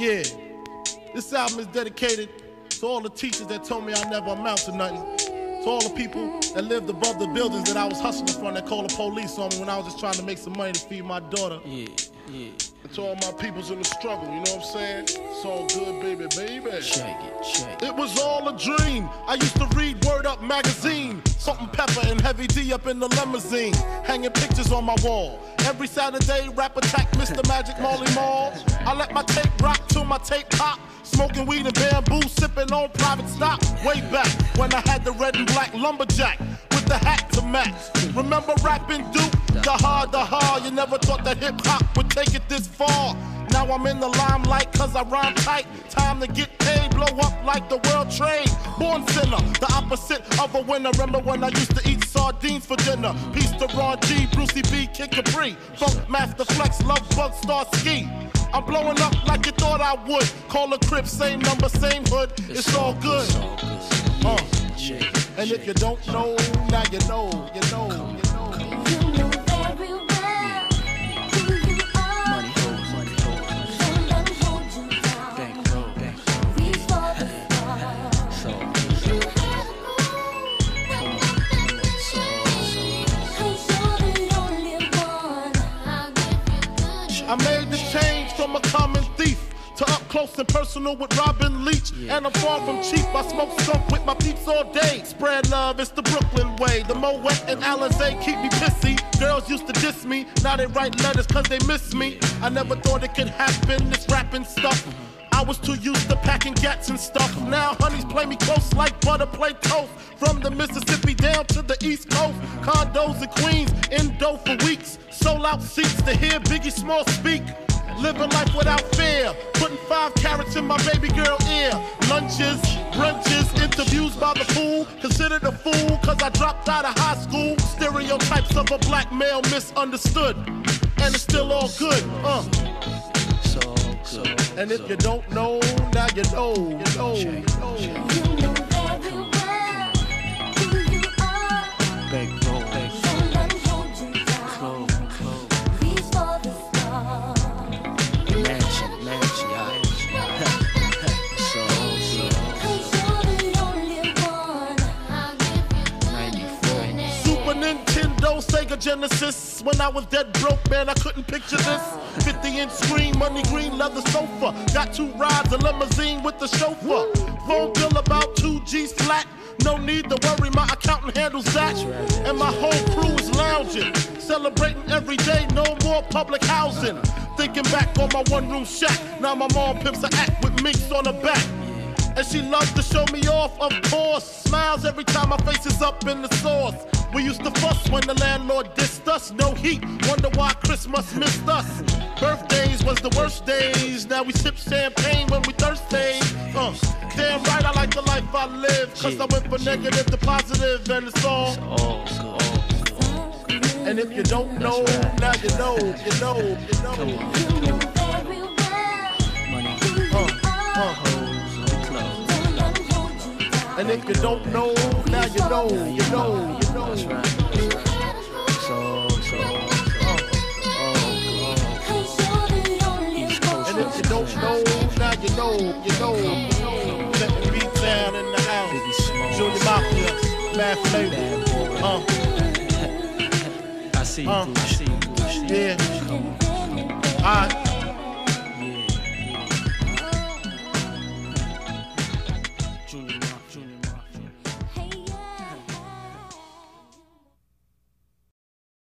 Yeah. This album is dedicated to all the teachers that told me I never amount to nothing. To all the people that lived above the buildings that I was hustling from that called the police on me when I was just trying to make some money to feed my daughter. Yeah, yeah. And to all my peoples in the struggle, you know what I'm saying? It's all good, baby, baby. Check it, check it. It was all a dream. I used to read Word Up magazine. Salt-N-Pepa and Heavy D up in the limousine. Hanging pictures on my wall. Every Saturday, rap attack Mr. Magic Marley Marl. I let my tape rock Smoking weed and bamboo, sipping on private stock. Way back when I had the red and black lumberjack with the hat to match. Remember rapping Duke? The hard, the hard. You never thought that hip hop would take it this far. Now I'm in the limelight cause I rhyme tight. Time to get paid, blow up like the world trade. Born sinner, the opposite of a winner. Remember when I used to eat sardines for dinner? Peace to Ron G, Brucey B, Kid Capri. Funk Master Flex, Love Bug, Star Ski. I'm blowing up like you thought I would. Call a crib, same number, same hood. It's, all good. It's all good. Uh. And if you don't know, now you know, you know, you know. You know you you You you're. I made the change from a common thief to up close and personal with Robin Leach. Yeah. And I'm far from cheap. I smoke skunk with my peeps all day. Spread love, it's the Brooklyn way. The Moet and Alizé keep me pissy. Girls used to diss me, now they write letters cause they miss me. I never thought it could happen, this rapping stuff. I was too used to packing gats and stuff. Now honeys play me close like butter play toast. From the Mississippi down to the East Coast. Condos in Queens, in dough for weeks. Sold out seats to hear Biggie Small speak. Living life without fear. Putting five carats in my baby girl ear. Lunches, brunches, interviews by the pool. Considered a fool cause I dropped out of high school. Stereotypes of a black male misunderstood. And it's still all good. Uh. So good. And if you don't know, now you know. You know. You know. You know Nintendo, Sega Genesis. When I was dead broke, man, I couldn't picture this. 50 inch screen, money green leather sofa. Got two rides, a limousine with the chauffeur. Phone bill about two G's flat. No need to worry, my accountant handles that. And my whole crew is lounging, celebrating every day, no more public housing. Thinking back on my one room shack. Now my mom pimps a act with minks on her back. And she loves to show me off, of course. Smiles every time my face is up in the Source. We used to fuss when the landlord dissed us. No heat, wonder why Christmas missed us. Birthdays was the worst days. Now we sip champagne when we thirsty. Uh, damn right, I like the life I live. Cause I went from negative to positive, and it's all. And if you don't know, now you know, you know, you know. And if you don't know, now you know, you know, you know. That's right, that's right. So, so, oh, oh. Cause you're the only East Coast, And if you don't know, now you know, you know. Let me beat down in the house. Junior Mafia, Math Flavor. Uh, I see you, Uh. I see you. I see you. yeah. Come on, come on. Alright.